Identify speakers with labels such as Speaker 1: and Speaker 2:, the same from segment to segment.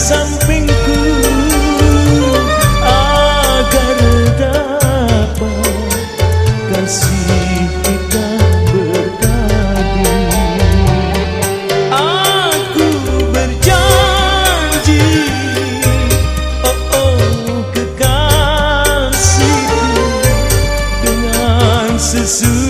Speaker 1: sampingku agar dapat kasih kita berkati aku berjanji oh oh kekasihku dengan sesuatu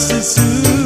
Speaker 1: Nosso